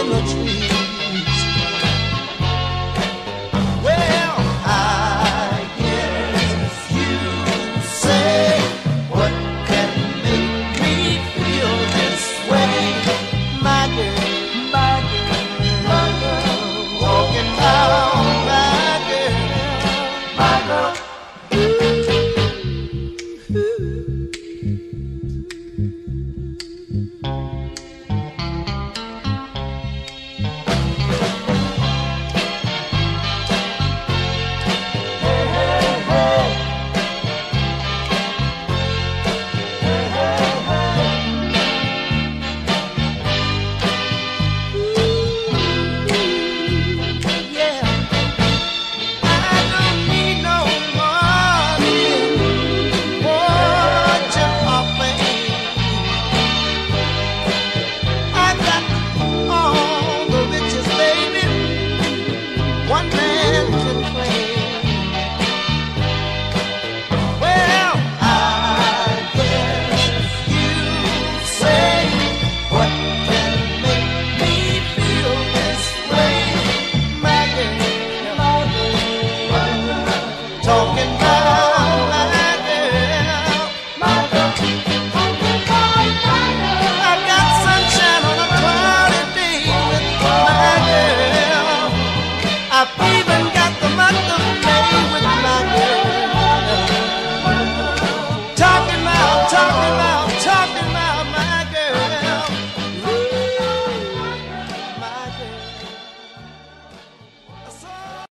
in the trees. one man.